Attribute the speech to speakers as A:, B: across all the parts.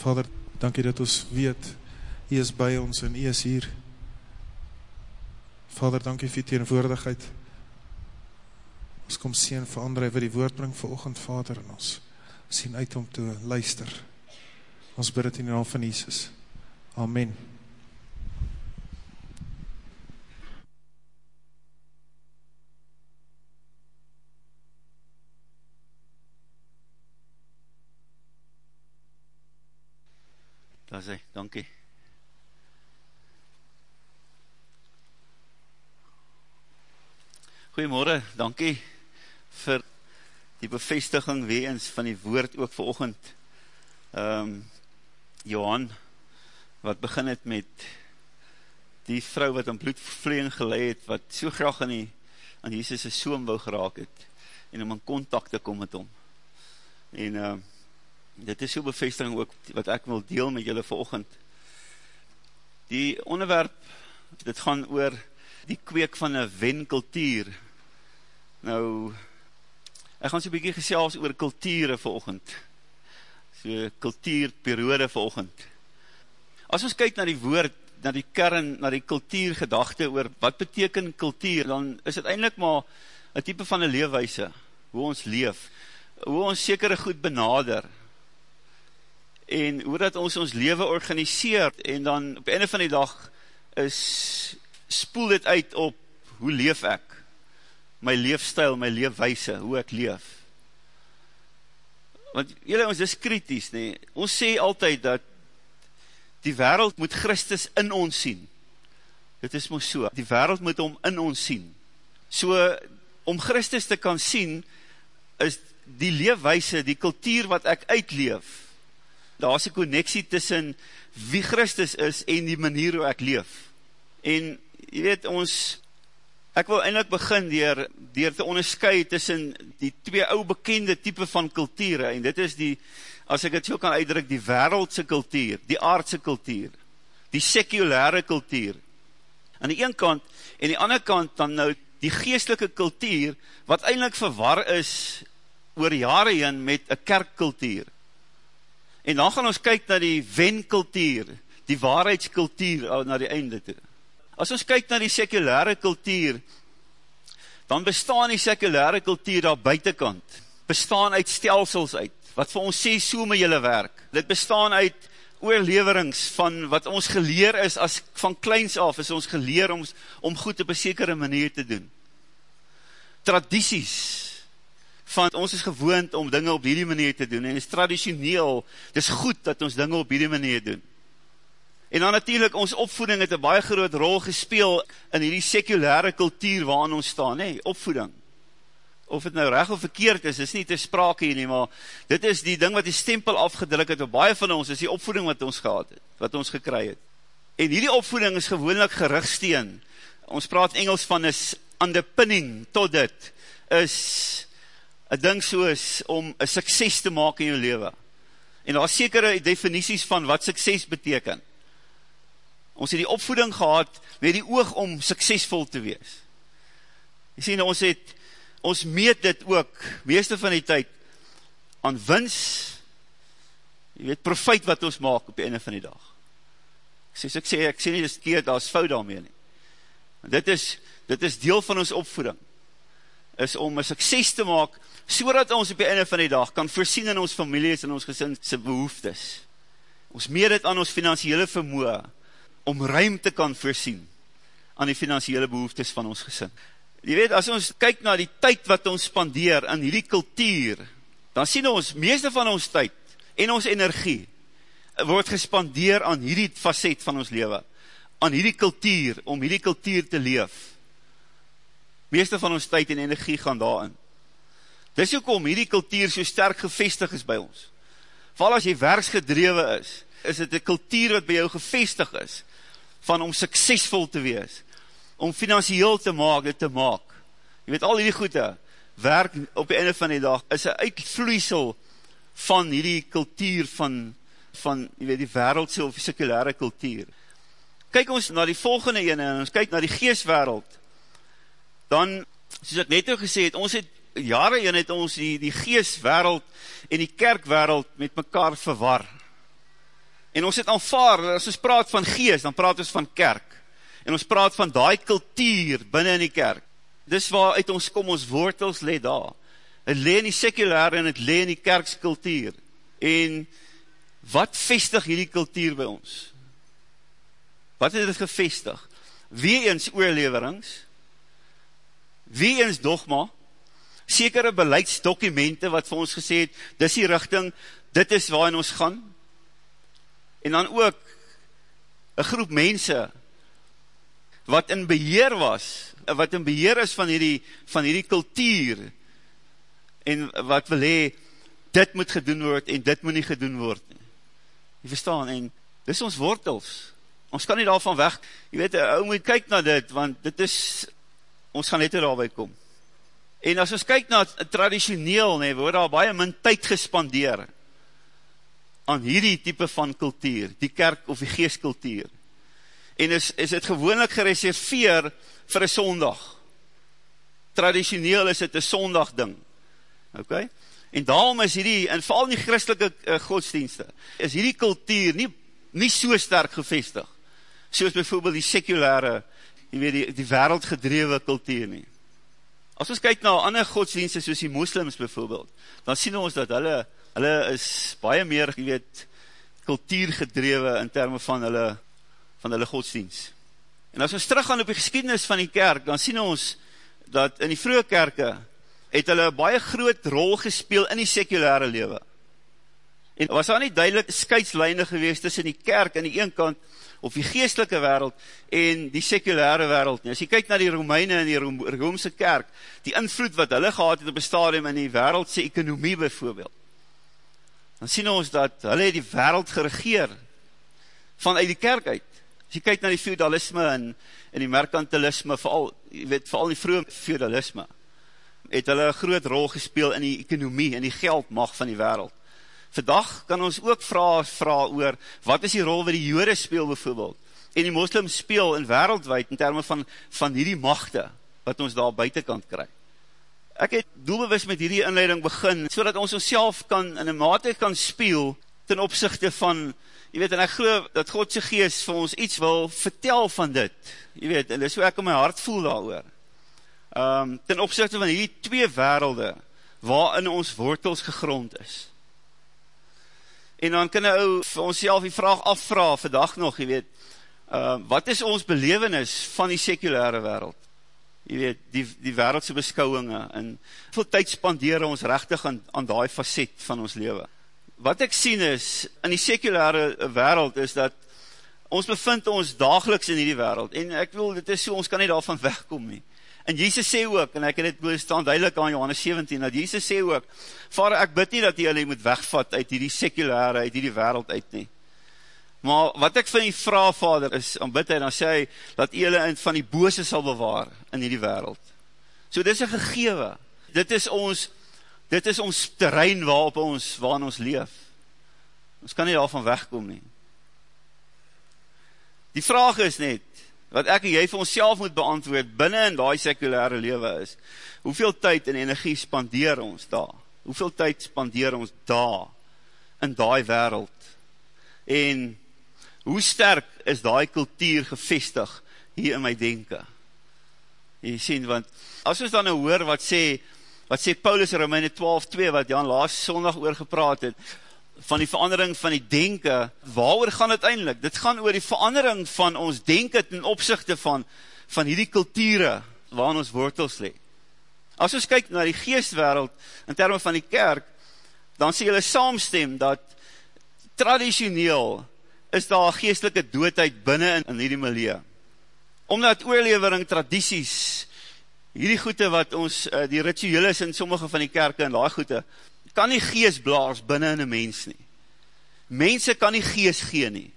A: Vader, dankie dat ons weet, U is by ons en U is hier. Vader, dankie vir die teenwoordigheid. Ons kom sien vir André wat die woord bring vir oogend, Vader, en ons sien uit om te luister. Ons bid het in die naam van Jesus. Amen.
B: Daar sê, dankie. Goeiemorgen, dankie vir die bevestiging weens van die woord ook vir ochend. Um, ehm, Johan, wat begin het met die vrou wat aan bloedvleeing geleid het, wat so graag aan, die, aan Jesus' soom wou geraak het, en om in contact te kom met hom. En uh, dit is so bevestiging ook, wat ek wil deel met julle verochend. Die onderwerp, dit gaan oor die kweek van een wenkultuur. Nou, ek gaan so bykie gesels oor kulture verochend. So kultuurperiode verochend. As ons kyk na die woord, na die kern, na die kultuurgedachte oor wat beteken kultuur, dan is het eindelijk maar een type van een leefwijse, hoe ons leef, hoe ons sekere goed benader, en hoe dat ons ons leven organiseer, en dan op einde van die dag is, spoel dit uit op hoe leef ek, my leefstijl, my leefwijse, hoe ek leef. Want jylle, ons is kritisch, nie? ons sê altyd dat die wereld moet Christus in ons sien. Dit is moes so, die wereld moet om in ons sien. So, om Christus te kan sien, is die leefwijse, die kultuur wat ek uitleef, daar is een connectie tussen wie Christus is en die manier hoe ek leef. En, jy weet, ons, ek wil eindelijk begin dier, dier te onderskui tussen die twee ou bekende type van kulture, en dit is die, as ek het so kan uitdruk, die wereldse kultuur, die aardse kultuur, die sekulare kultuur, aan die een kant, en die ander kant dan nou die geestelike kultuur, wat eindelijk verwar is oor jare heen met een kerkkultuur. En dan gaan ons kyk na die wenkultuur, die waarheidskultuur na die einde toe. As ons kyk na die sekulare kultuur, dan bestaan die sekulare kultuur daar buitenkant, bestaan uit stelsels uit, wat vir ons sê so met julle werk. Dit bestaan uit oorleverings van wat ons geleer is, as van kleins af is ons geleer om, om goed op een sekere manier te doen. Tradities, van ons is gewoond om dinge op hierdie manier te doen, en is traditioneel, het is goed dat ons dinge op hierdie manier doen. En dan natuurlijk, ons opvoeding het een baie groot rol gespeel in hierdie sekulare kultuur waarin ons staan, nee, opvoeding. Of het nou recht of verkeerd is, is nie te sprake hier nie, maar dit is die ding wat die stempel afgedruk het, op baie van ons, is die opvoeding wat ons gehad het, wat ons gekry het. En hierdie opvoeding is gewoonlik gerigsteen, ons praat Engels van is underpinning tot dit, is een ding soos om een sukses te maak in jou leven. En daar is sekere definities van wat sukses beteken. Ons het die opvoeding gehad met die oog om suksesvol te wees. Jy sê, ons het, ons meet dit ook, meeste van die tyd, aan wins, jy weet, profijt wat ons maak op die einde van die dag. Ek sê, ek sê, ek sê nie, dis keer, daar is fout daarmee nie. En dit is, dit is deel van ons opvoeding, is om een sukses te maak, so dat ons op die einde van die dag kan voorsien in ons families en ons gesinse behoeftes. Ons meer het aan ons financiële vermoe om ruimte kan voorsien aan die financiële behoeftes van ons gesin. Je weet, as ons kyk na die tyd wat ons spandeer in hierdie kultuur, dan sien ons, meeste van ons tyd en ons energie word gespandeer aan hierdie facet van ons leven, aan hierdie kultuur, om hierdie kultuur te leef. Meeste van ons tyd en energie gaan daarin. Dis ook om hierdie kultuur so sterk gevestig is by ons. Val as jy werksgedrewe is, is dit een kultuur wat by jou gevestig is, van om suksesvol te wees, om financieel te maak, dit te maak. Jy weet, al hierdie goede, werk op die einde van die dag, is een uitvloeisel van hierdie kultuur van, van jy weet, die wereldse of die sekulare kultuur. Kyk ons na die volgende ene, en ons kyk na die geestwereld, dan, soos ek net al gesê het, ons het jare in het ons die, die geestwereld en die kerkwereld met mekaar verwar. En ons het aanvaar, as ons praat van gees, dan praat ons van kerk. En ons praat van die kultuur binnen in die kerk. Dis waar uit ons kom, ons wortels le daar. Het le in die sekulare en het le in die kerkskultuur. En wat vestig hierdie kultuur by ons? Wat het dit gevestig? Wie eens oorleverings? Wie eens dogma? Sekere beleidsdokumente wat vir ons gesê het, dis die richting, dit is waarin ons gaan. En dan ook, een groep mense, wat in beheer was, wat in beheer is van hierdie, van hierdie kultuur, en wat wil hee, dit moet gedoen word, en dit moet nie gedoen word. Jy verstaan, en dis ons wortels, ons kan nie daarvan weg, jy weet, ou moet kyk na dit, want dit is, ons gaan net daarby kom. En as ons kyk na traditioneel, nee, word daar baie min tyd gespandeer, aan hierdie type van kultuur, die kerk of die geestkultuur en is, is het gewoonlik gereserveer vir een sondag. Traditioneel is het een sondag ding. Ok? En daarom is hierdie, en vooral in die christelike uh, godsdienste, is hierdie kultuur nie, nie so sterk gevestig, soos bijvoorbeeld die sekulare, jy weet, die, die wereldgedrewe kultuur nie. As ons kyk na ander godsdienste, soos die moslims bijvoorbeeld, dan sien ons dat hulle, hulle is baie meer, jy weet, kultuurgedrewe in termen van hulle van hulle godsdienst. En as ons teruggaan op die geschiedenis van die kerk, dan sien ons dat in die vroege kerke het hulle baie groot rol gespeel in die sekulare lewe. En was daar nie duidelik scheidslijne geweest tussen die kerk in die een kant of die geestelike wereld en die sekulare wereld. As jy kyk na die Romeine en die Roomse kerk, die invloed wat hulle gehad het op die stadium in die wereldse ekonomie bijvoorbeeld, dan sien ons dat hulle die wereld geregeer vanuit die kerk uit. As jy kyk na die feudalisme en, en die merkantilisme, vooral, jy weet, vooral die vroege feudalisme, het hulle een groot rol gespeel in die economie, in die geldmacht van die wereld. Vandag kan ons ook vraag, vraag oor, wat is die rol wat die jode speel bijvoorbeeld, en die moslims speel in wereldwijd, in termen van, van hierdie machte, wat ons daar buitenkant krijg. Ek het doelbewus met hierdie inleiding begin, so ons ons kan, in een mate kan speel, ten opzichte van jy weet, en ek geloof dat Godse geest vir ons iets wil vertel van dit, jy weet, en dis hoe ek in my hart voel daar oor. Um, ehm, ten opzichte van die twee werelde, waarin ons wortels gegrond is. En dan kan ou vir ons self die vraag afvra, vandag nog, jy weet, uh, wat is ons belevenis van die sekulare wereld? Jy weet, die, die wereldse beskouwinge, en veel tyd spandeer ons rechtig aan, aan die facet van ons leven wat ek sien is, in die sekulare wereld, is dat ons bevind ons dageliks in die wereld, en ek wil, dit is so, ons kan nie daarvan wegkom nie. En Jesus sê ook, en ek het dit staan duidelik aan Johannes 17, dat Jesus sê ook, Vader, ek bid nie dat jy hulle moet wegvat uit die sekulare, uit die wereld uit nie. Maar wat ek van die vraag, Vader, is, om bid hy, dan sê hy, dat jy hulle van die bose sal bewaar in die wereld. So dit is een gegewe. Dit is ons dit is ons terrein waarop ons, waarin ons leef. Ons kan nie daarvan wegkom nie. Die vraag is net, wat ek en jy vir ons moet beantwoord, binnen in die sekulare lewe is, hoeveel tyd en energie spandeer ons daar? Hoeveel tyd spandeer ons daar, in die wereld? En, hoe sterk is die kultuur gevestig hier in my denken? Jy sien, want, as ons dan nou hoor wat sê, wat sê Paulus in Romeine 12, 2, wat Jan laas sondag oor gepraat het, van die verandering van die denken, waar gaan het eindelijk? Dit gaan oor die verandering van ons denken ten opzichte van, van hierdie kulture, waar ons wortels le. As ons kyk na die geestwereld, in termen van die kerk, dan sê julle saamstem, dat traditioneel, is daar geestelike doodheid binnen in, hierdie milieu. Omdat oorlevering tradities, hierdie goede wat ons, uh, die ritueel is in sommige van die kerke en die goede, kan nie gees blaas binnen in een mens nie. Mense kan nie gees gee nie.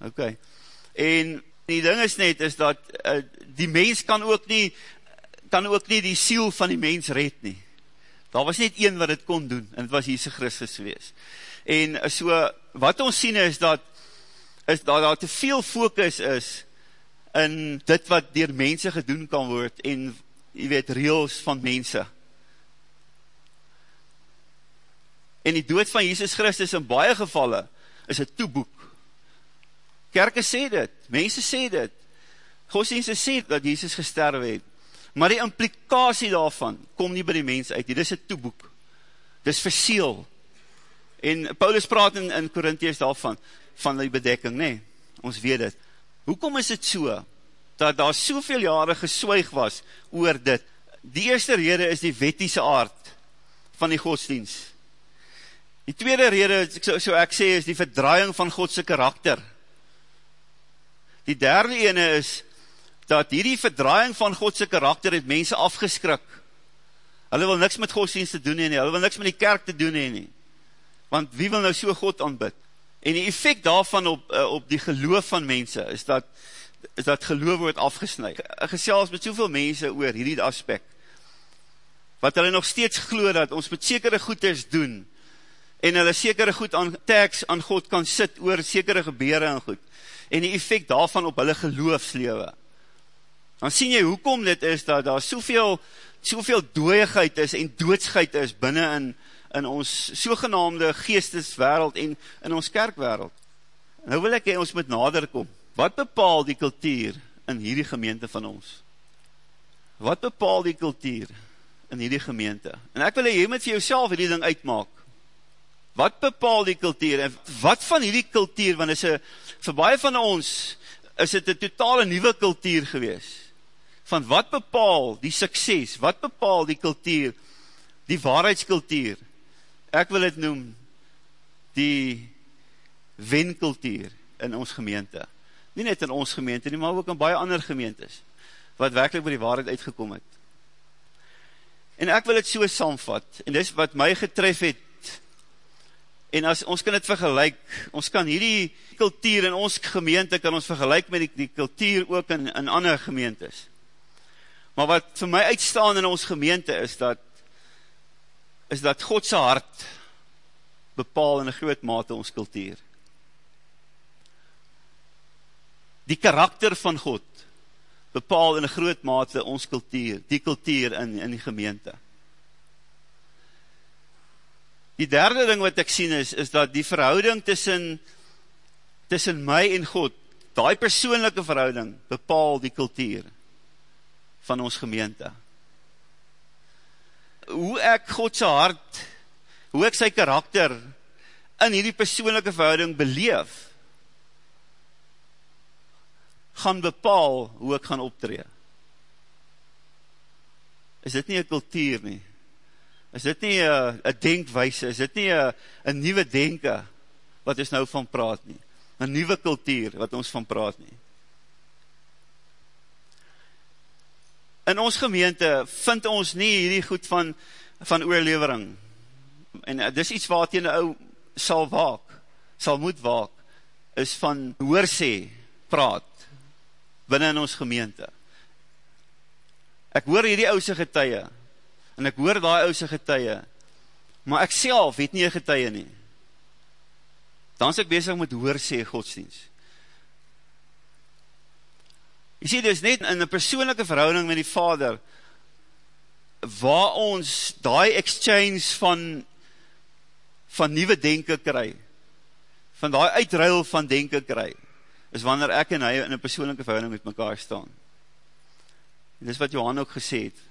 B: Ok. En die ding is net, is dat uh, die mens kan ook nie, kan ook nie die siel van die mens red nie. Daar was net een wat het kon doen, en het was Jesus Christus wees. En so, wat ons sien is dat, is dat daar te veel focus is, in dit wat dier mense gedoen kan word en, jy weet, reels van mense. En die dood van Jesus Christus in baie gevalle is een toeboek. Kerke sê dit, mense sê dit, godsdienste sê dat Jesus gesterwe het, maar die implikasie daarvan kom nie by die mens uit, dit is een toeboek, dit is verseel, en Paulus praat in, in Korinties daarvan, van die bedekking, nee, ons weet dit, hoekom is dit so, dat daar soveel jare geswyg was oor dit, die eerste rede is die wettiese aard van die godsdienst, die tweede rede, so, so ek sê, is die verdraaiing van Godse karakter, die derde ene is, dat hierdie verdraaiing van Godse karakter het mense afgeskrik, hulle wil niks met godsdienst te doen nie, hulle wil niks met die kerk te doen nie, want wie wil nou so God aanbid, en die effect daarvan op, uh, op die geloof van mense, is dat, is dat geloof word afgesnui. Gesels met soveel mense oor hierdie aspect, wat hulle nog steeds glo dat ons met sekere goeders doen, en hulle sekere goed aan tekst aan God kan sit oor sekere gebeuren en goed, en die effect daarvan op hulle geloofslewe. Dan sien jy hoekom dit is, dat daar soveel, soveel dooigheid is en doodsheid is binnen in, in ons sogenaamde geesteswereld en in ons kerkwereld. Nou wil ek hy ons met nader kom. Wat bepaal die kultuur in hierdie gemeente van ons? Wat bepaal die kultuur in hierdie gemeente? En ek wil jy met vir jouself hierdie ding uitmaak. Wat bepaal die kultuur? En wat van hierdie kultuur, want is a, vir baie van ons, is het een totale nieuwe kultuur gewees. Van wat bepaal die sukses? Wat bepaal die kultuur? Die waarheidskultuur? Ek wil het noem, die wenkultuur in ons gemeente nie net in ons gemeente nie, maar ook in baie ander gemeentes, wat werkelijk by die waarheid uitgekom het. En ek wil het so samvat, en dis wat my getref het, en as ons kan het vergelijk, ons kan hierdie kultuur in ons gemeente, kan ons vergelijk met die, die kultuur ook in, in ander gemeentes. Maar wat vir my uitstaan in ons gemeente is dat, is dat Godse hart bepaal in een groot mate ons kultuur. die karakter van God bepaal in een groot mate ons kultuur, die kultuur in, in die gemeente. Die derde ding wat ek sien is, is dat die verhouding tussen, tussen my en God, die persoonlijke verhouding, bepaal die kultuur van ons gemeente. Hoe ek Godse hart, hoe ek sy karakter in hierdie persoonlijke verhouding beleef, gaan bepaal hoe ek gaan optree. Is dit nie een kultuur nie? Is dit nie een denkwijse? Is dit nie een nieuwe denke wat ons nou van praat nie? Een nieuwe kultuur wat ons van praat nie? In ons gemeente vind ons nie hierdie goed van, van oorlevering. En dis iets wat jy nou sal waak, sal moet waak, is van hoorsê, praat binnen in ons gemeente. Ek hoor hierdie ouse getuie, en ek hoor die ouse getuie, maar ek self het nie een getuie nie. Dan is ek bezig met hoor sê godsdienst. Jy sê, dit is net in een persoonlijke verhouding met die vader, waar ons die exchange van van nieuwe denken kry, van die uitruil van denken kry, is wanneer ek en hy in een persoonlijke verhouding met mekaar staan. En dis wat Johan ook gesê het,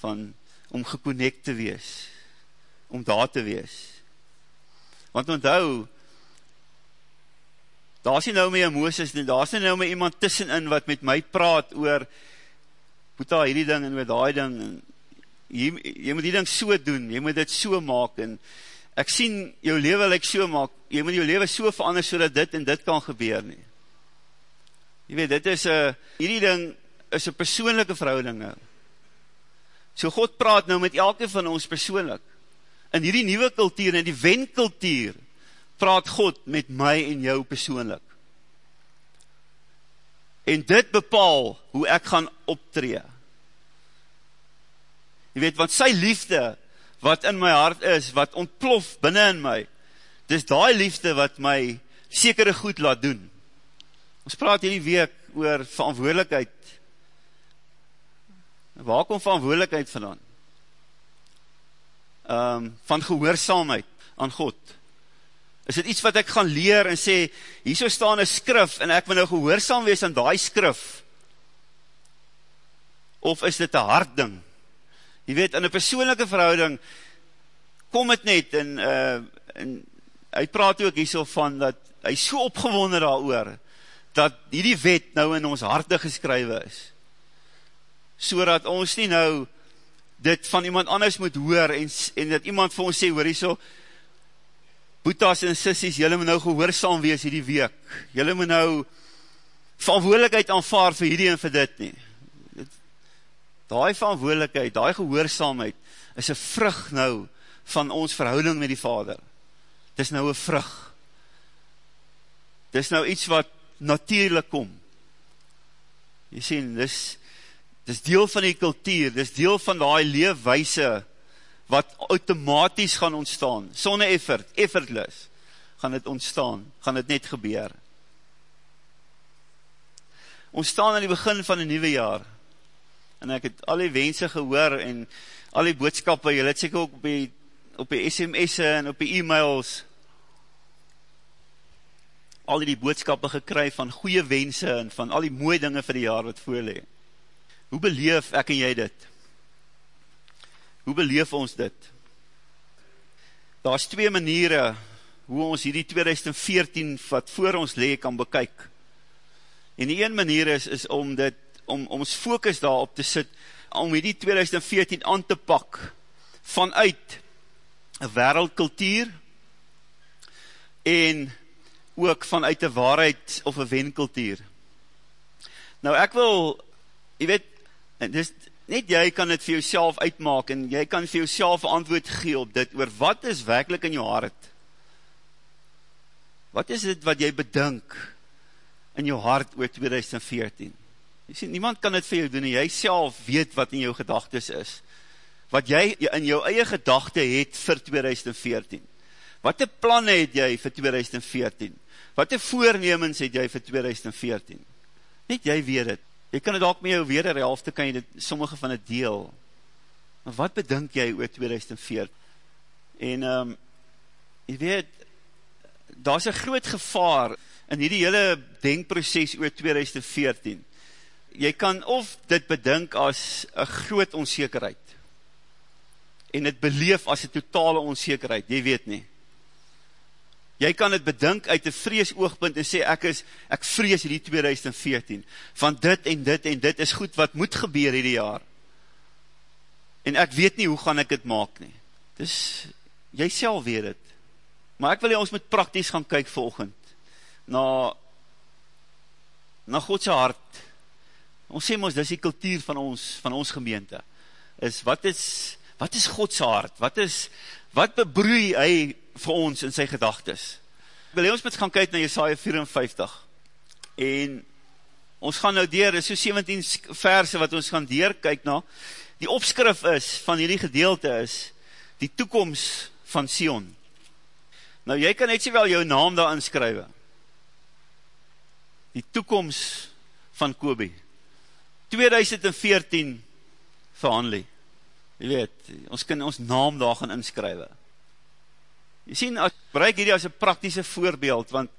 B: van om geconnect te wees, om daar te wees. Want onthou, daar is nie nou met Mooses, daar is nie nou met iemand tussenin wat met my praat oor, moet daar hierdie ding en oor die ding, en jy, jy moet die ding so doen, jy moet dit so maak, en ek sien jou leven like so maak, jy moet jou leven so verander, so dit en dit kan gebeur nie. Jy weet, dit is een, hierdie ding is een persoonlijke verhouding nou. So God praat nou met elke van ons persoonlik. In hierdie nieuwe kultuur, in die wenkultuur, praat God met my en jou persoonlik. En dit bepaal hoe ek gaan optree. Jy weet, want sy liefde, wat in my hart is, wat ontplof binnen in my, dis die liefde wat my sekere goed laat doen. Ons praat hierdie week oor verantwoordelikheid. Waar kom verantwoordelikheid vandaan? Um, van gehoorzaamheid aan God. Is dit iets wat ek gaan leer en sê, hier so staan een skrif en ek wil nou gehoorzaam wees aan die skrif? Of is dit een hard ding? Je weet, in een persoonlijke verhouding, kom het net en, uh, en hy praat ook hier so van, dat hy so opgewonde daar oor, dat hierdie wet nou in ons harte geskrywe is. So dat ons nie nou dit van iemand anders moet hoor en, en dat iemand vir ons sê, hoor hier so, boetas en sissies, jylle moet nou gehoorzaam wees hierdie week, jylle moet nou verantwoordelikheid aanvaar vir hierdie en vir dit nie. Daai verantwoordelikheid, daai gehoorzaamheid, is een vrug nou van ons verhouding met die vader. Dit is nou een vrug. Dit is nou iets wat natuurlijk kom. Jy sien, dit dit is deel van die kultuur, dit is deel van die leefwijse, wat automatisch gaan ontstaan, sonne effort, effortless, gaan het ontstaan, gaan het net gebeur. Ons staan aan die begin van die nieuwe jaar, en ek het al die wense gehoor, en al die boodskappe, jy het seker ook op die, op die sms'e en op die e-mails, al die boodskappe gekry van goeie wense, en van al die mooie dinge vir die jaar wat voorlee. Hoe beleef ek en jy dit? Hoe beleef ons dit? Daar is twee maniere hoe ons hierdie 2014 wat voor ons lee kan bekyk. En die een manier is, is om dit, om, om ons focus daarop te sit, om hierdie 2014 aan te pak, vanuit een wereldkultuur, en ook vanuit een waarheid of een wenkultuur. Nou ek wil, jy weet, dit is, net jy kan het vir jouself uitmaak en jy kan vir jouself antwoord gee op dit, oor wat is werkelijk in jou hart? Wat is dit wat jy bedink in jou hart oor 2014? Jy sê, niemand kan het vir jou doen en jy self weet wat in jou gedagtes is. Wat jy in jou eie gedagte het vir 2014. Wat die planne het jy vir 2014? Wat die voornemens het jy vir 2014? Net jy weet het. Jy kan het ook met jou weer een helfte, kan jy dit, sommige van het deel. Maar wat bedink jy oor 2014? En, um, jy weet, daar is een groot gevaar in die hele denkproces oor 2014. Jy kan of dit bedink as een groot onzekerheid, en het beleef as een totale onzekerheid, jy weet nie. Jy kan het bedink uit een vrees oogpunt en sê, ek is, ek vrees die 2014, van dit en dit en dit is goed wat moet gebeur hierdie jaar. En ek weet nie hoe gaan ek het maak nie. Dus, jy sel weet het. Maar ek wil jy ons met prakties gaan kyk volgend, na, na Godse hart. Ons sê ons, dis die kultuur van ons, van ons gemeente, is, wat is, wat is Godse hart? Wat is, wat bebroei hy vir ons in sy gedagtes. Wil ons met gaan kyk na Jesaja 54 en ons gaan nou dier, is so 17 verse wat ons gaan dier kyk na, die opskrif is, van hierdie gedeelte is, die toekomst van Sion. Nou jy kan net sê wel jou naam daar inskrywe. Die toekomst van Kobe. 2014 vir Hanley. Jy weet, ons kan ons naam daar gaan inskrywe. Jy sien, ek bereik hierdie as een praktische voorbeeld, want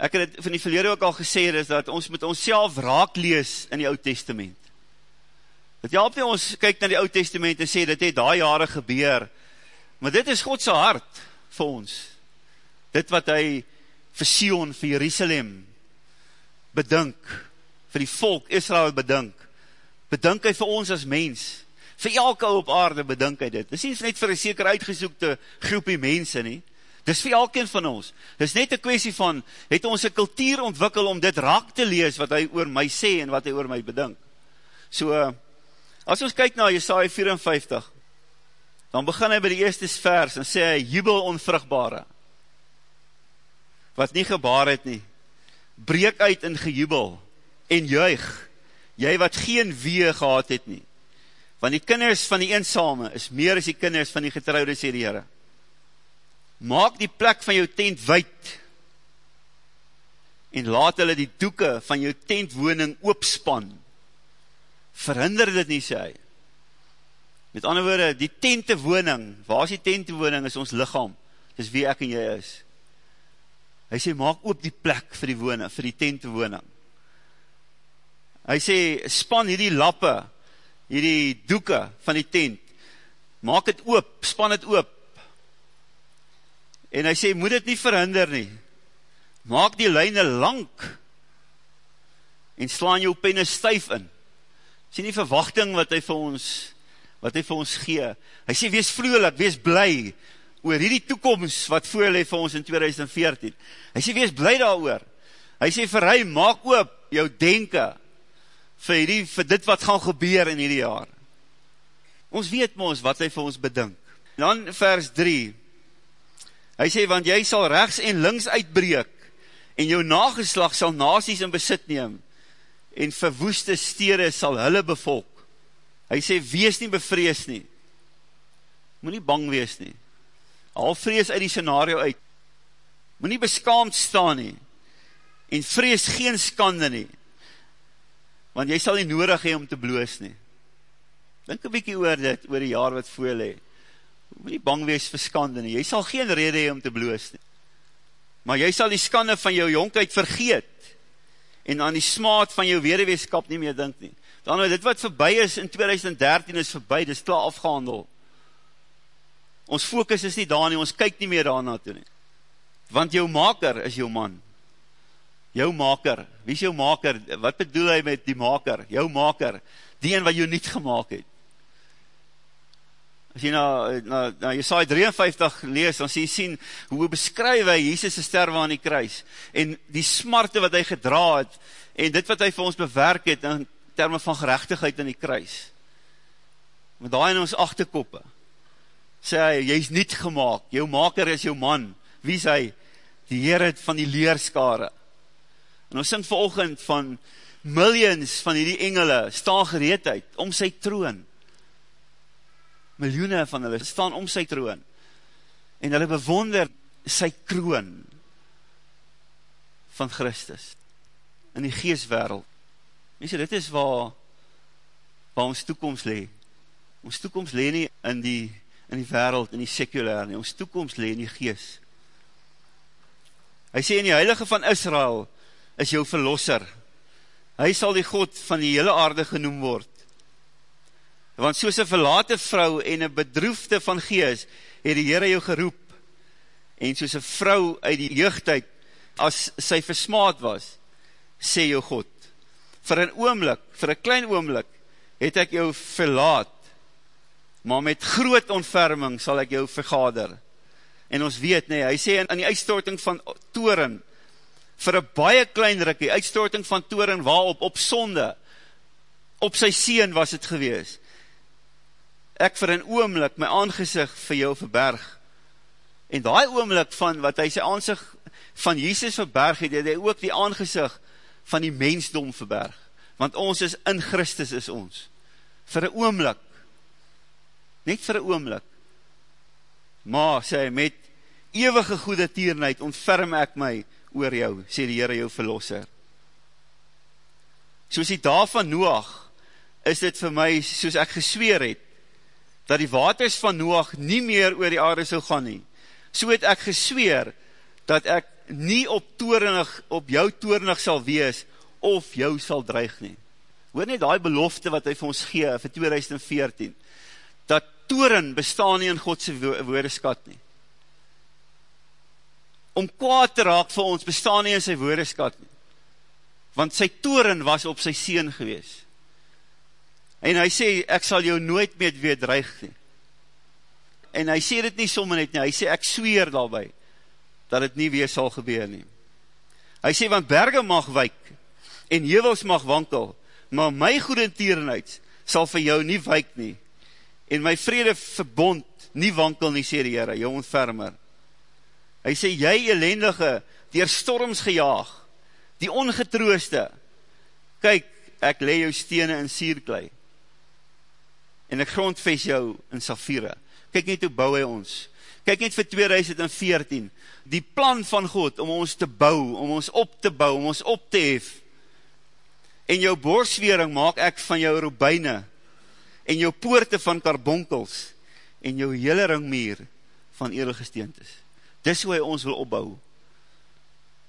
B: ek het van die verlede ook al gesê, is dat ons met ons self raak lees in die oud testament. Jy op nie ons kyk na die oud testament en sê, dit het daai jare gebeur, maar dit is Godse hart vir ons. Dit wat hy vir Sion, vir Jerusalem bedink, vir die volk Israel bedink, bedink hy vir ons as mens, vir elke op aarde bedink hy dit. Dit is net vir een seker uitgezoekte groepie mense nie. Dit is vir elkeen van ons. Dit is net een kwestie van, het ons een kultuur ontwikkel om dit raak te lees wat hy oor my sê en wat hy oor my bedink. So, as ons kyk na Jesaja 54, dan begin hy by die eerste vers en sê hy, jubel onvrugbare, wat nie gebaar het nie, breek uit in gejubel en juig, jy wat geen wee gehad het nie, want die kinders van die eensame is meer as die kinders van die getrouwde, sê die Heere. Maak die plek van jou tent wijd, en laat hulle die doeke van jou tentwoning oopspan. Verhinder dit nie, sê hy. Met ander woorde, die tentewoning, waar is die tentewoning, is ons lichaam, dis wie ek en jy is. Hy sê, maak oop die plek vir die woning, vir die tent woning. Hy sê, span hierdie lappe, hierdie doeke van die tent, maak het oop, span het oop. En hy sê, moet het nie verhinder nie. Maak die lijne lang, en slaan jou penne stuif in. Sê nie verwachting wat hy vir ons, wat hy vir ons gee. Hy sê, wees vrolijk, wees blij, oor hierdie toekomst wat voorleef vir ons in 2014. Hy sê, wees blij daar oor. Hy sê, vir hy, maak oop jou denken, vir, hierdie, vir dit wat gaan gebeur in hierdie jaar. Ons weet ons wat hy vir ons bedink. Dan vers 3, hy sê, want jy sal rechts en links uitbreek, en jou nageslag sal nasies in besit neem, en verwoeste stede sal hulle bevolk. Hy sê, wees nie bevrees nie, moet nie bang wees nie, al vrees uit die scenario uit, moet nie beskaamd staan nie, en vrees geen skande nie, want jy sal nie nodig hee om te bloos nie. Denk een bykie oor dit, oor die jaar wat voorle. Moet nie bang wees vir skande nie, jy sal geen rede hee om te bloos nie. Maar jy sal die skande van jou jonkheid vergeet, en aan die smaad van jou wederweeskap nie meer dink nie. Dan nou, dit wat voorbij is in 2013 is voorbij, dit is klaar afgehandel. Ons focus is nie daar nie, ons kyk nie meer daarna toe nie. Want jou maker is jou man jou maker, wie is jou maker, wat bedoel hy met die maker, jou maker, die een wat jou niet gemaakt het. As jy na, na, na Jesaja 53 lees, dan sê jy sien, hoe beskryf hy Jesus' sterwe aan die kruis, en die smarte wat hy gedra het, en dit wat hy vir ons bewerk het, in termen van gerechtigheid in die kruis. Met daai in ons achterkoppe, sê hy, jy is niet gemaakt, jou maker is jou man, wie is hy? Die Heer van die leerskare, En ons sing volgend van millions van die engele staan gereedheid om sy troon. Miljoene van hulle staan om sy troon. En hulle bewonder sy kroon van Christus in die geestwereld. Mense, dit is waar, waar ons toekomst le. Ons toekomst le nie in die, in die wereld, in die sekulare nie. Ons toekomst le in die geest. Hy sê in die heilige van Israel, is jou verlosser. Hy sal die God van die hele aarde genoem word. Want soos een verlate vrou en een bedroefde van gees, het die Heere jou geroep, en soos een vrou uit die jeugdheid, as sy versmaad was, sê jou God, vir een oomlik, vir een klein oomlik, het ek jou verlaat, maar met groot ontferming sal ek jou vergader. En ons weet, nee, hy sê in die uitstorting van toren, vir een baie klein rikkie, uitstorting van toren waarop, op sonde, op sy sien was het gewees, ek vir een oomlik my aangezicht vir jou verberg, en die oomlik van wat hy sy aanzicht van Jesus verberg het, het hy ook die aangezicht van die mensdom verberg, want ons is in Christus is ons, vir een oomlik, net vir een oomlik, maar sê hy, met eeuwige goede tierenheid ontferm ek my oor jou, sê die Heere jou verlosser. Soos die dag van Noach, is dit vir my, soos ek gesweer het, dat die waters van Noach nie meer oor die aarde sal gaan nie. So het ek gesweer, dat ek nie op toornig, op jou toornig sal wees, of jou sal dreig nie. Hoor nie die belofte wat hy vir ons gee, vir 2014, dat toren bestaan nie in Godse woordeskat nie om kwaad te raak vir ons, bestaan nie in sy woordeskat nie. Want sy toren was op sy seen gewees. En hy sê, ek sal jou nooit meer weer dreig nie. En hy sê dit nie sommer net nie, hy sê, ek zweer daarby, dat het nie weer sal gebeur nie. Hy sê, want berge mag wyk, en hevels mag wankel, maar my goede tierenheid sal vir jou nie wyk nie, en my vrede verbond nie wankel nie, sê die Heere, jou ontfermer. Hy sê, jy elendige, dier storms gejaag, die ongetrooste, kyk, ek le jou stene in sierklei, en ek grondves jou in safire. Kyk net hoe bou hy ons. Kyk net vir 2014, die plan van God om ons te bou, om ons op te bou, om ons op te hef, en jou borswering maak ek van jou robijne, en jou poorte van karbonkels, en jou hele ringmeer van edelgesteentes. Dis hoe hy ons wil opbou.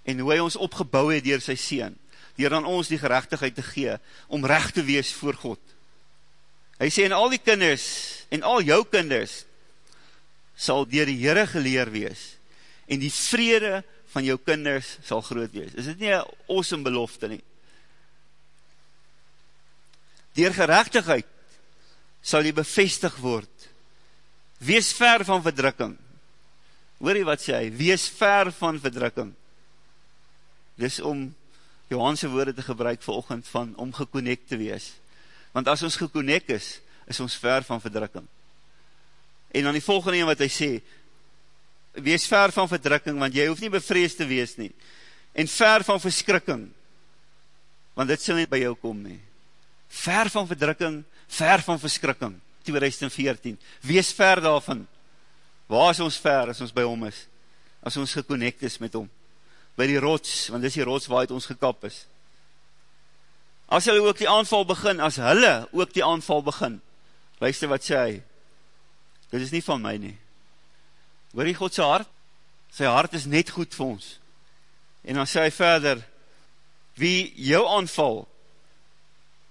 B: en hoe hy ons opgebouw het dier sy Seen, dier aan ons die gerechtigheid te gee, om recht te wees voor God. Hy sê, en al die kinders, en al jou kinders, sal dier die Heere geleer wees, en die vrede van jou kinders sal groot wees. Is dit nie een awesome belofte nie? Dier gerechtigheid sal die bevestig word. Wees ver van verdrukking. Hoor jy wat sê hy? Wees ver van verdrukking. Dis om Johanse woorde te gebruik vir ochend van om geconnect te wees. Want as ons geconnect is, is ons ver van verdrukking. En dan die volgende een wat hy sê, wees ver van verdrukking, want jy hoef nie bevrees te wees nie. En ver van verskrikking, want dit sal nie by jou kom nie. Ver van verdrukking, ver van verskrikking, 2014. Wees ver daarvan. Waar is ons ver, as ons by hom is? As ons geconnect is met hom. By die rots, want dis die rots waar het ons gekap is. As hulle ook die aanval begin, as hulle ook die aanval begin, luister wat sê hy, dit is nie van my nie. Hoor die Godse hart? Sy hart is net goed vir ons. En dan sê hy verder, wie jou aanval,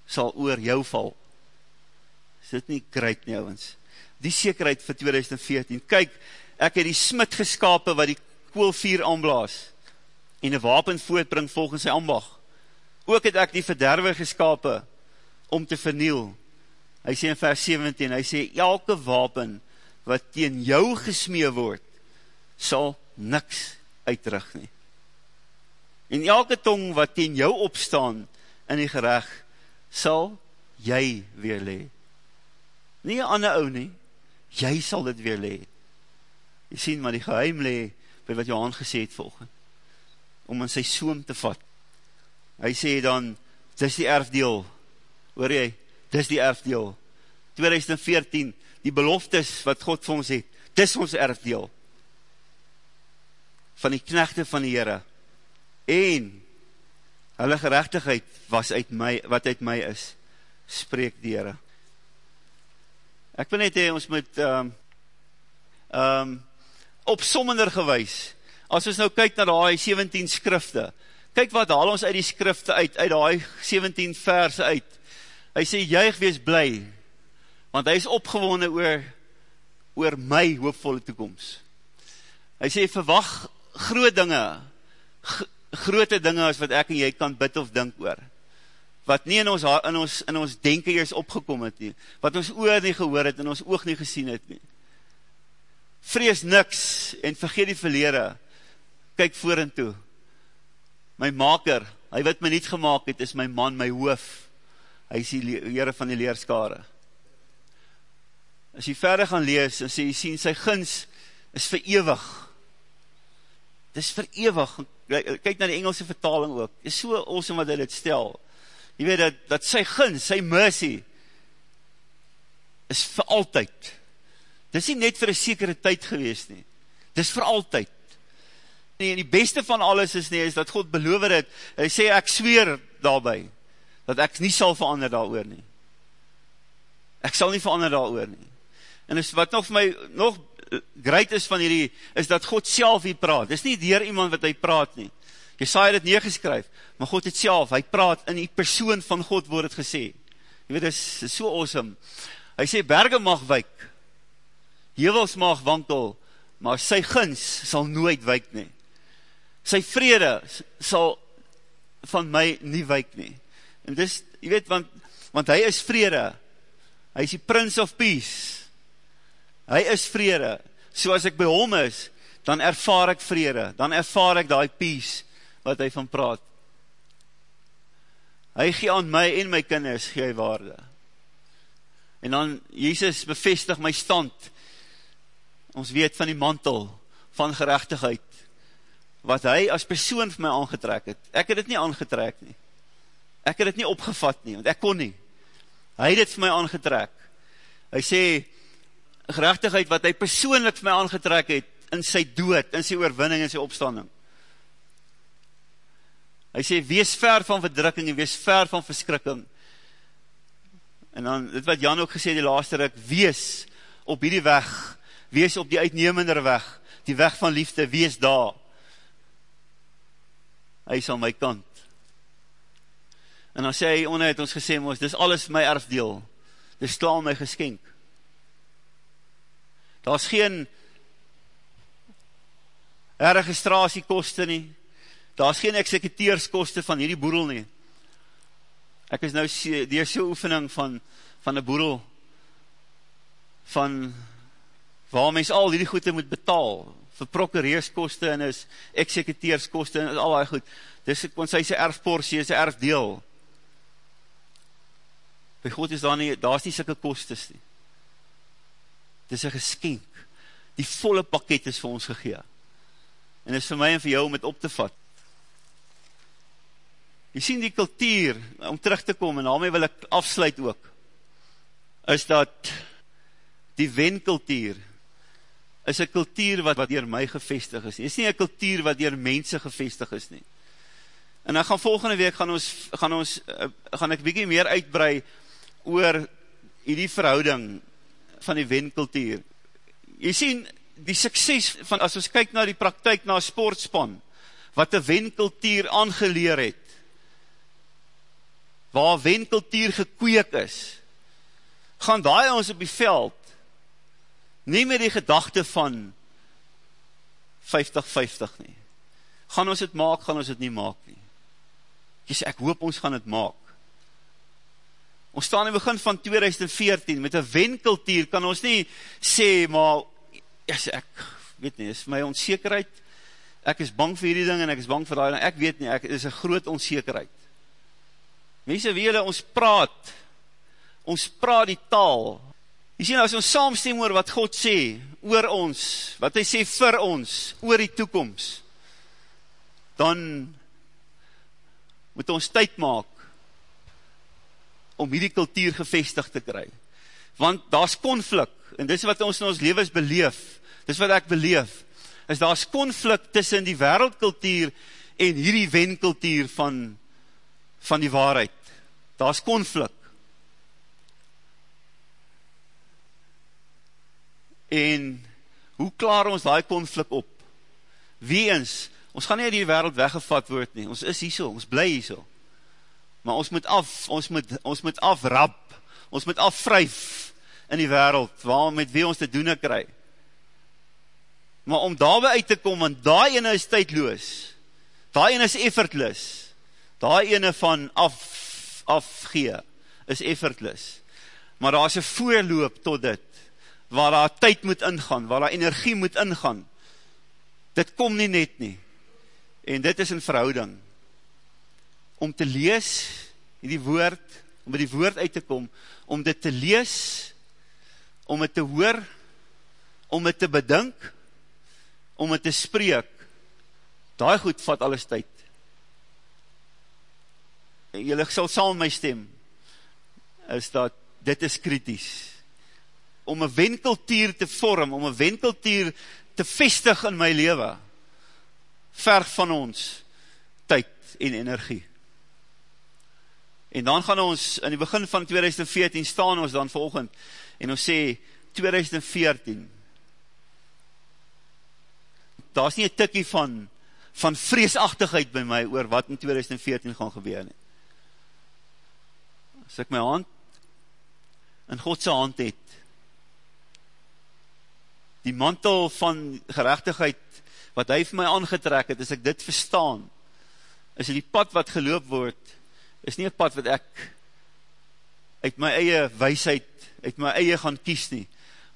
B: sal oor jou val. Is dit nie kruid nie, ouwens? Die sekerheid vir 2014. Kyk, ek het die smit geskapen wat die koolvier aanblaas en een wapen voortbring volgens sy ambag. Ook het ek die verderwe geskapen om te verniel. Hy sê in vers 17, hy sê, elke wapen wat teen jou gesmee word, sal niks uitrug nie. En elke tong wat teen jou opstaan in die gerecht, sal jy weer le. Nie een ander ou nie, jy sal dit weer le. Jy sien, maar die geheim le, by wat Johan gesê het volgend, om in sy soom te vat, hy sê dan, dis die erfdeel, hoor jy, dis die erfdeel, 2014, die beloftes wat God vir ons het, dis ons erfdeel, van die knechte van die Heere, en, hulle gerechtigheid was uit my, wat uit my is, spreek die Heere. Ek wil net hee, ons moet, um, um, opsommender gewys, as ons nou kyk na die 17 skrifte, kyk wat haal ons uit die skrifte uit, uit die 17 verse uit, hy sê, juig wees bly, want hy is opgewonde oor, oor my hoopvolle toekomst. Hy sê, verwag groot dinge, grote dinge as wat ek en jy kan bid of dink oor, wat nie in ons, in ons, in ons denken eers opgekom het nie, wat ons oor nie gehoor het en ons oog nie gesien het nie. Vrees niks en vergeet die verlede, kyk voor en toe, my maker, hy wat my niet gemaakt het, is my man, my hoof, hy is die Heere van die leerskare. As jy verder gaan lees, en sê jy sien, sy gins is verewig, dit is verewig, kyk na die Engelse vertaling ook, dit is so awesome wat hy dit stel, jy weet dat, dat sy gins, sy mercy, is vir altyd, dit is nie net vir een sekere tyd gewees nie, dit is vir altyd, nie, en die beste van alles is nie, is dat God beloof het, hy sê, ek zweer daarby, dat ek nie sal verander daar oor nie. Ek sal nie verander daar oor nie. En is, wat nog vir my, nog great is van hierdie, is dat God self hier praat. Dit is nie dier iemand wat hy praat nie. Jesaja het het neergeskryf, maar God het self, hy praat in die persoon van God, word het gesê. Jy weet, dit is, so awesome. Hy sê, berge mag wyk, hevels mag wankel, maar sy gins sal nooit wyk nie sy vrede sal van my nie wyk nie. En dis, jy weet, want, want hy is vrede, hy is die Prince of Peace, hy is vrede, so as ek by hom is, dan ervaar ek vrede, dan ervaar ek die peace, wat hy van praat. Hy gee aan my en my kinders, gee hy waarde. En dan, Jesus bevestig my stand, ons weet van die mantel, van gerechtigheid, wat hy as persoon vir my aangetrek het. Ek het dit nie aangetrek nie. Ek het dit nie opgevat nie, want ek kon nie. Hy het dit vir my aangetrek. Hy sê, gerechtigheid wat hy persoonlik vir my aangetrek het, in sy dood, in sy oorwinning, in sy opstanding. Hy sê, wees ver van verdrukking en wees ver van verskrikking. En dan, dit wat Jan ook gesê die laaste rik, wees op hierdie weg, wees op die uitnemender weg, die weg van liefde, wees daar hy is aan my kant. En dan sê hy, onder het ons gesê, ons, dis alles my erfdeel, dis klaar my geskenk. Daar is geen registratiekoste nie, daar is geen executeerskoste van hierdie boedel nie. Ek is nou die so oefening van, van een boedel, van waar mens al hierdie goede moet betaal, vir prokureerskoste en is executeerskoste en al die goed. Dis, want sy is een erfporsie, is een erfdeel. By God is daar nie, daar is nie sikke kostes nie. Dis een geskenk. Die volle pakket is vir ons gegeen. En is vir my en vir jou om het op te vat. Jy sien die kultuur, om terug te kom, en daarmee wil ek afsluit ook, is dat die wenkultuur, is een kultuur wat, wat dier my gevestig is nie. is nie een kultuur wat dier mense gevestig is nie. En dan gaan volgende week, gaan, ons, gaan, ons, uh, gaan ek bykie meer uitbrei oor die verhouding van die wenkultuur. Jy sien, die sukses van, as ons kyk na die praktijk na sportspan, wat die wenkultuur aangeleer het, waar wenkultuur gekweek is, gaan daai ons op die veld, nie met die gedachte van 50-50 nie. Gaan ons het maak, gaan ons het nie maak nie. Sê, ek hoop ons gaan het maak. Ons staan in begin van 2014, met een wenkultuur, kan ons nie sê, maar, yes, ek weet nie, is my onzekerheid, ek is bang vir hierdie ding, en ek is bang vir die ding, ek weet nie, ek is een groot onzekerheid. Mense, wie julle, ons praat, ons praat die taal, Jy sien, as ons saamstem oor wat God sê, oor ons, wat hy sê vir ons, oor die toekomst, dan moet ons tyd maak om hierdie kultuur gevestig te kry. Want daar is konflik, en dis wat ons in ons levens beleef, dis wat ek beleef, is daar is konflik tussen die wereldkultuur en hierdie wenkultuur van, van die waarheid. Daar is konflik. en hoe klaar ons die konflik op? Wie eens, ons gaan nie die wereld weggevat word nie, ons is hier so, ons bly hier so, maar ons moet af, ons moet, ons moet afrap, ons moet afvryf in die wereld, waar met wie ons te doen kry. Maar om daarby uit te kom, want daai ene is tydloos, daai ene is effortless, daai ene van af, afgee, is effortless, maar daar is een voorloop tot dit, waar daar tyd moet ingaan, waar daar energie moet ingaan. Dit kom nie net nie. En dit is in verhouding. Om te lees, die woord, om by die woord uit te kom, om dit te lees, om het te hoor, om het te bedink, om het te spreek, daai goed vat alles tyd. Julle sal saam my stem, is dat dit is kritisch om een wenkeltier te vorm, om een wenkeltier te vestig in my leven, verg van ons tyd en energie. En dan gaan ons, in die begin van 2014, staan ons dan volgend, en ons sê, 2014, daar is nie een tikkie van, van vreesachtigheid by my, oor wat in 2014 gaan gebeur nie. As ek my hand, in Godse hand het, die mantel van gerechtigheid, wat hy vir my aangetrek het, as ek dit verstaan, is die pad wat geloop word, is nie een pad wat ek uit my eie weisheid, uit my eie gaan kies nie,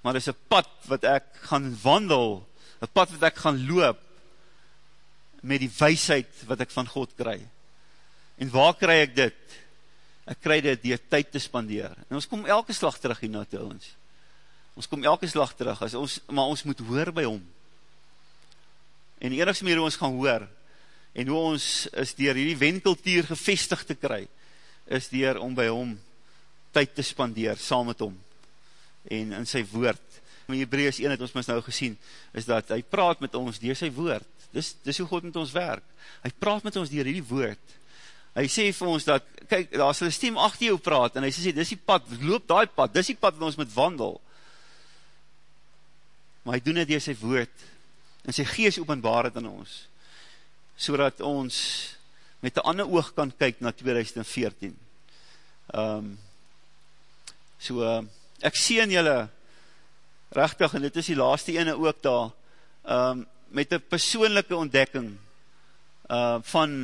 B: maar is een pad wat ek gaan wandel, een pad wat ek gaan loop, met die weisheid wat ek van God kry. En waar kry ek dit? Ek kry dit die tyd te spandeer. En ons kom elke slag terug hier na te ons ons kom elke slag terug, as ons, maar ons moet hoor by hom. En die enigste meer hoe ons gaan hoor, en hoe ons is dier hierdie wenkultuur gevestig te kry, is dier om by hom tyd te spandeer, saam met hom, en in sy woord. In Hebreus 1 het ons mis nou gesien, is dat hy praat met ons dier sy woord. Dis, dis hoe God met ons werk. Hy praat met ons dier hierdie woord. Hy sê vir ons dat, kyk, daar is een stem achter jou praat, en hy sê, dis die pad, loop die pad, dis die pad wat ons moet wandel maar hy doen dit dier sy woord, en sy gees openbaar het in ons, so ons met een ander oog kan kyk na 2014. Um, ehm, so, uh, ek sien julle rechtig, en dit is die laaste ene ook daar, um, met een persoonlijke ontdekking uh, van, van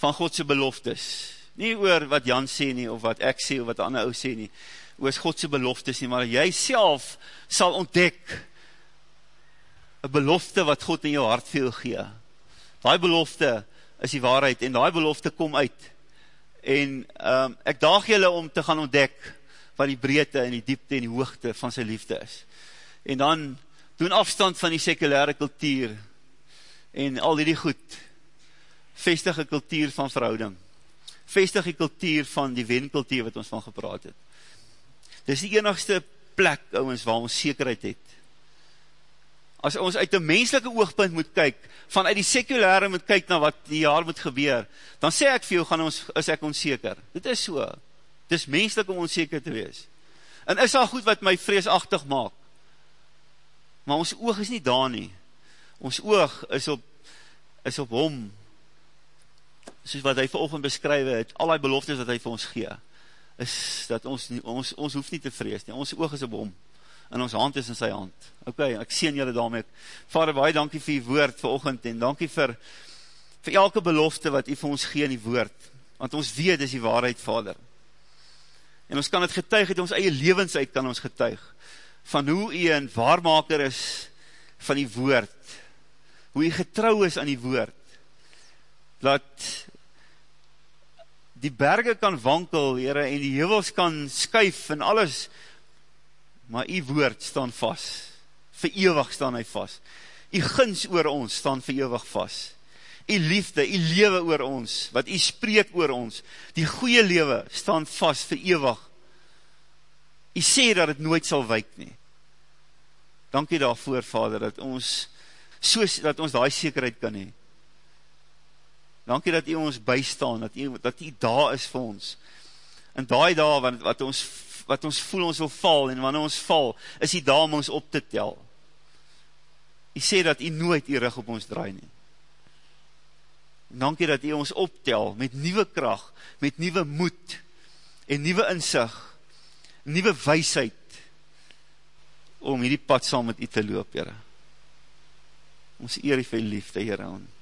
B: Godse beloftes. Nie oor wat Jan sê nie, of wat ek sê, of wat ander ou sê nie, oor Godse beloftes nie, maar jy self sal ontdek, een belofte wat God in jou hart veel gee. Die belofte is die waarheid, en die belofte kom uit. En um, ek daag julle om te gaan ontdek, wat die breedte en die diepte en die hoogte van sy liefde is. En dan doen afstand van die sekulare kultuur en al die goed, vestig die kultuur van verhouding, vestig die kultuur van die wenkultuur wat ons van gepraat het. Dit is die enigste plek, ouwens, waar ons zekerheid het. As ons uit die menselike oogpunt moet kyk, vanuit die sekulare moet kyk na wat die jaar moet gebeur, dan sê ek vir jou, gaan ons, is ek onzeker. Dit is so. Dit is menselijk om onzeker te wees. En is al goed wat my vreesachtig maak, maar ons oog is nie daar nie. Ons oog is op, is op hom, soos wat hy vir oogend beskrywe het, al die beloftes wat hy vir ons gee, is dat ons, nie, ons, ons hoef nie te vrees nie, ons oog is op hom, en ons hand is in sy hand. Ok, ek sien julle daarmee. Vader, baie dankie vir die woord vir oogend, en dankie vir, vir elke belofte wat hy vir ons gee in die woord, want ons weet, is die waarheid, Vader. En ons kan het getuig, het ons eie levens uit kan ons getuig, van hoe hy een waarmaker is van die woord, hoe hy getrouw is aan die woord, dat die berge kan wankel, heren, en die hevels kan skuif en alles, maar die woord staan vast, verewig staan hy vast, die gins oor ons staan verewig vast, die liefde, die lewe oor ons, wat die spreek oor ons, die goeie lewe staan vast verewig, die sê dat het nooit sal wijk nie, Dankie daarvoor, Vader, dat ons, soos, dat ons die zekerheid kan hee. Dankie dat U ons bystaan, dat U, dat U daar is vir ons. En die daar, wat, wat, ons, wat ons voel ons wil val, en wanneer ons val, is U daar om ons op te tel. U sê dat U nooit U rug op ons draai nie. Dankie dat U ons optel met nieuwe kracht, met nieuwe moed, en nieuwe inzicht, nieuwe weisheid, om hierdie pad saam met u te loop, Heere. Ons eer die vir liefde, Heere. Ons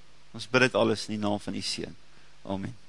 B: bid het alles in die naam van die Seen. Amen.